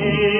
me.